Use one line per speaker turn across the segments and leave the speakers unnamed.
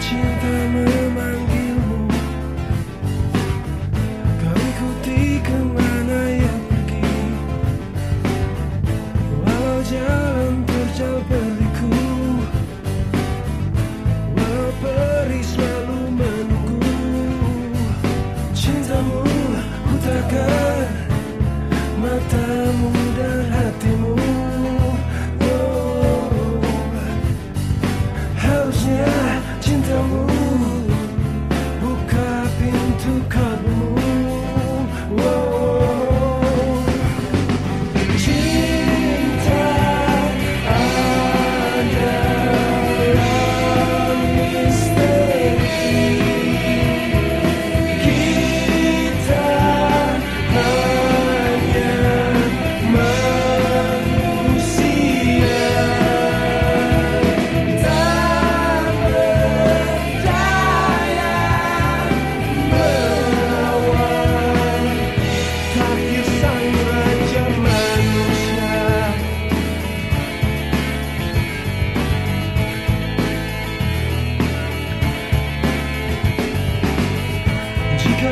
cinta memanggilmu. Kau ikuti ke mana yang pergi. Walau jalan terjal beriku. Walau peri selalu menunggu. Cintamu ku takkan matamu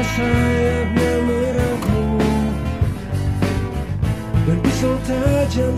sayapnya merangkulmu Dan pisau tajam